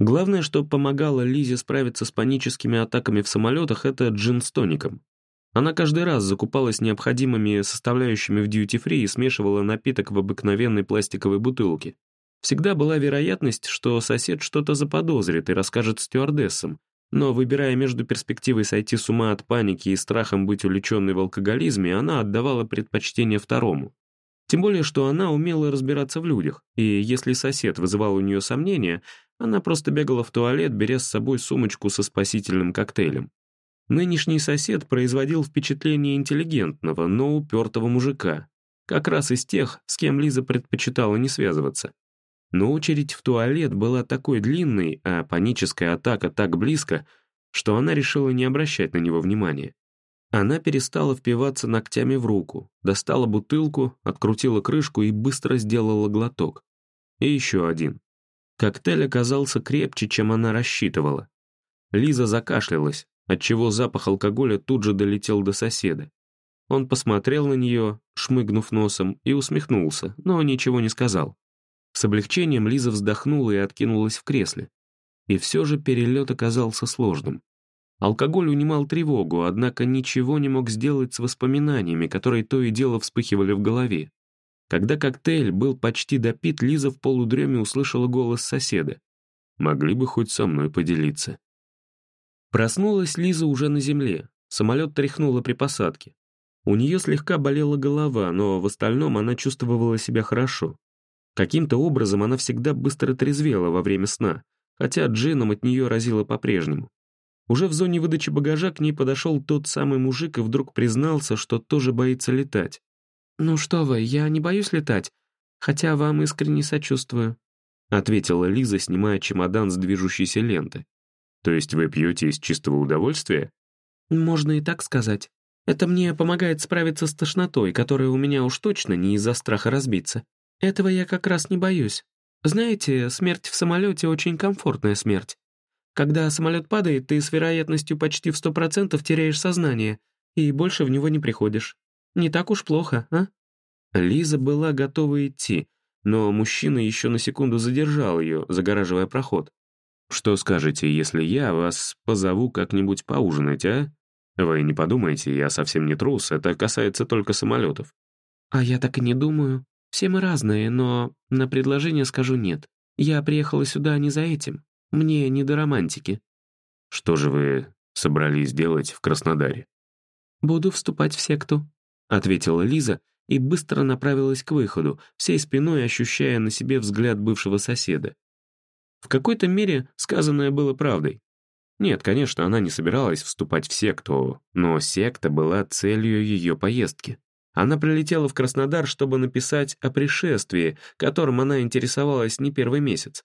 Главное, что помогало Лизе справиться с паническими атаками в самолетах, это джин с тоником. Она каждый раз закупалась необходимыми составляющими в дьюти-фри и смешивала напиток в обыкновенной пластиковой бутылке. Всегда была вероятность, что сосед что-то заподозрит и расскажет стюардессам, но, выбирая между перспективой сойти с ума от паники и страхом быть увлеченной в алкоголизме, она отдавала предпочтение второму. Тем более, что она умела разбираться в людях, и если сосед вызывал у нее сомнения, она просто бегала в туалет, беря с собой сумочку со спасительным коктейлем. Нынешний сосед производил впечатление интеллигентного, но упертого мужика, как раз из тех, с кем Лиза предпочитала не связываться. Но очередь в туалет была такой длинной, а паническая атака так близко, что она решила не обращать на него внимания. Она перестала впиваться ногтями в руку, достала бутылку, открутила крышку и быстро сделала глоток. И еще один. Коктейль оказался крепче, чем она рассчитывала. Лиза закашлялась, отчего запах алкоголя тут же долетел до соседа. Он посмотрел на нее, шмыгнув носом, и усмехнулся, но ничего не сказал. С облегчением Лиза вздохнула и откинулась в кресле. И все же перелет оказался сложным. Алкоголь унимал тревогу, однако ничего не мог сделать с воспоминаниями, которые то и дело вспыхивали в голове. Когда коктейль был почти допит, Лиза в полудреме услышала голос соседа. «Могли бы хоть со мной поделиться». Проснулась Лиза уже на земле. Самолет тряхнуло при посадке. У нее слегка болела голова, но в остальном она чувствовала себя хорошо. Каким-то образом она всегда быстро трезвела во время сна, хотя джином от нее разило по-прежнему. Уже в зоне выдачи багажа к ней подошел тот самый мужик и вдруг признался, что тоже боится летать. «Ну что вы, я не боюсь летать, хотя вам искренне сочувствую», ответила Лиза, снимая чемодан с движущейся ленты. «То есть вы пьете из чистого удовольствия?» «Можно и так сказать. Это мне помогает справиться с тошнотой, которая у меня уж точно не из-за страха разбиться. Этого я как раз не боюсь. Знаете, смерть в самолете очень комфортная смерть. Когда самолет падает, ты с вероятностью почти в сто процентов теряешь сознание и больше в него не приходишь. Не так уж плохо, а?» Лиза была готова идти, но мужчина еще на секунду задержал ее, загораживая проход. «Что скажете, если я вас позову как-нибудь поужинать, а? Вы не подумайте, я совсем не трус, это касается только самолетов». «А я так и не думаю. Все мы разные, но на предложение скажу нет. Я приехала сюда не за этим. Мне не до романтики». «Что же вы собрались делать в Краснодаре?» «Буду вступать в секту», ответила Лиза и быстро направилась к выходу, всей спиной ощущая на себе взгляд бывшего соседа. В какой-то мере сказанное было правдой. Нет, конечно, она не собиралась вступать в секту, но секта была целью ее поездки. Она прилетела в Краснодар, чтобы написать о пришествии, которым она интересовалась не первый месяц.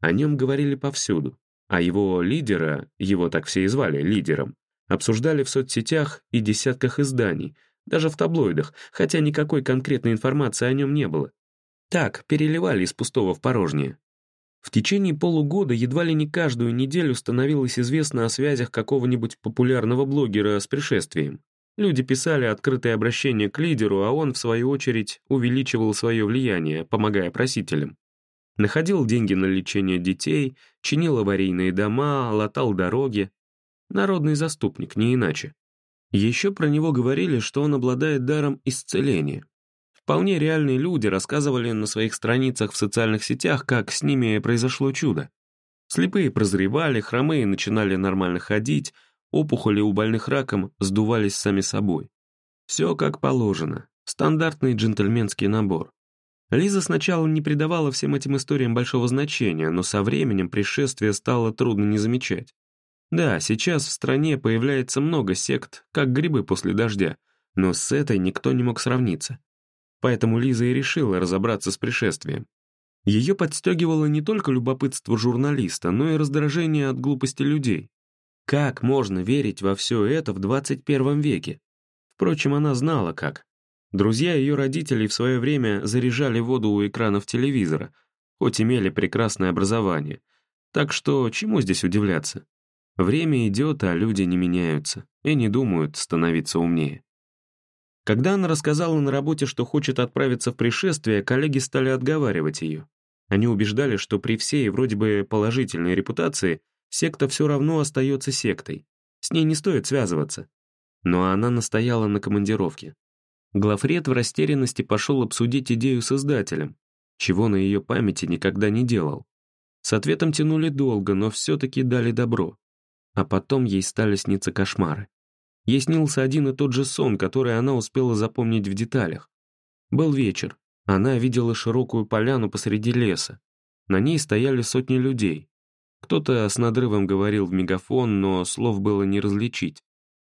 О нем говорили повсюду, а его лидера, его так все и звали, лидером, обсуждали в соцсетях и десятках изданий — даже в таблоидах, хотя никакой конкретной информации о нем не было. Так, переливали из пустого в порожнее. В течение полугода едва ли не каждую неделю становилось известно о связях какого-нибудь популярного блогера с пришествием. Люди писали открытые обращения к лидеру, а он, в свою очередь, увеличивал свое влияние, помогая просителям. Находил деньги на лечение детей, чинил аварийные дома, латал дороги. Народный заступник, не иначе. Еще про него говорили, что он обладает даром исцеления. Вполне реальные люди рассказывали на своих страницах в социальных сетях, как с ними произошло чудо. Слепые прозревали, хромые начинали нормально ходить, опухоли у больных раком сдувались сами собой. Все как положено, стандартный джентльменский набор. Лиза сначала не придавала всем этим историям большого значения, но со временем пришествие стало трудно не замечать. Да, сейчас в стране появляется много сект, как грибы после дождя, но с этой никто не мог сравниться. Поэтому Лиза и решила разобраться с пришествием. Ее подстегивало не только любопытство журналиста, но и раздражение от глупости людей. Как можно верить во все это в 21 веке? Впрочем, она знала как. Друзья ее родителей в свое время заряжали воду у экранов телевизора, хоть имели прекрасное образование. Так что чему здесь удивляться? Время идет, а люди не меняются и не думают становиться умнее. Когда она рассказала на работе, что хочет отправиться в пришествие, коллеги стали отговаривать ее. Они убеждали, что при всей вроде бы положительной репутации секта все равно остается сектой. С ней не стоит связываться. Но она настояла на командировке. Глафред в растерянности пошел обсудить идею с издателем, чего на ее памяти никогда не делал. С ответом тянули долго, но все-таки дали добро. А потом ей стали сниться кошмары. Ей снился один и тот же сон, который она успела запомнить в деталях. Был вечер. Она видела широкую поляну посреди леса. На ней стояли сотни людей. Кто-то с надрывом говорил в мегафон, но слов было не различить.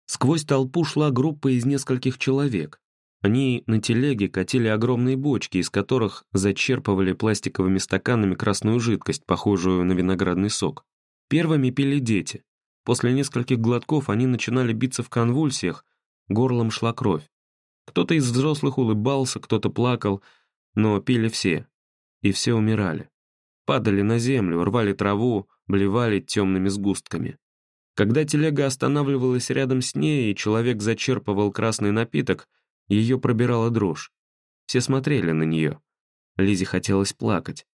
Сквозь толпу шла группа из нескольких человек. Они на телеге катили огромные бочки, из которых зачерпывали пластиковыми стаканами красную жидкость, похожую на виноградный сок. Первыми пили дети. После нескольких глотков они начинали биться в конвульсиях, горлом шла кровь. Кто-то из взрослых улыбался, кто-то плакал, но пили все. И все умирали. Падали на землю, рвали траву, блевали темными сгустками. Когда телега останавливалась рядом с ней, и человек зачерпывал красный напиток — ее пробирала дрожь. Все смотрели на нее. Лизе хотелось плакать.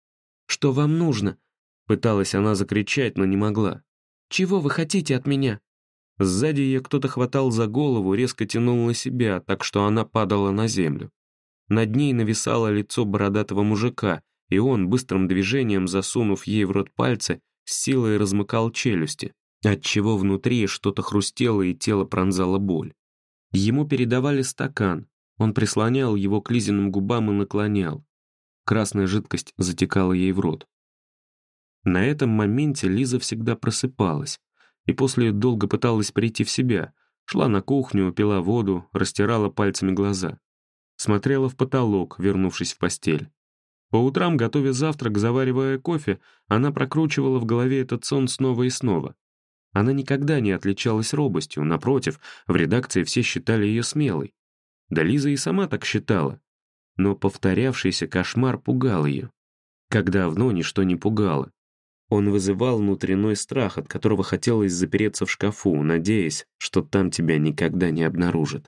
«Что вам нужно?» Пыталась она закричать, но не могла. «Чего вы хотите от меня?» Сзади ее кто-то хватал за голову, резко тянул на себя, так что она падала на землю. Над ней нависало лицо бородатого мужика, и он, быстрым движением засунув ей в рот пальцы, с силой размыкал челюсти, отчего внутри что-то хрустело и тело пронзало боль. Ему передавали стакан, он прислонял его к Лизиным губам и наклонял. Красная жидкость затекала ей в рот. На этом моменте Лиза всегда просыпалась, и после долго пыталась прийти в себя, шла на кухню, пила воду, растирала пальцами глаза. Смотрела в потолок, вернувшись в постель. По утрам, готовя завтрак, заваривая кофе, она прокручивала в голове этот сон снова и снова. Она никогда не отличалась робостью, напротив, в редакции все считали ее смелой. Да Лиза и сама так считала. Но повторявшийся кошмар пугал ее. Как давно ничто не пугало. Он вызывал внутренний страх, от которого хотелось запереться в шкафу, надеясь, что там тебя никогда не обнаружат.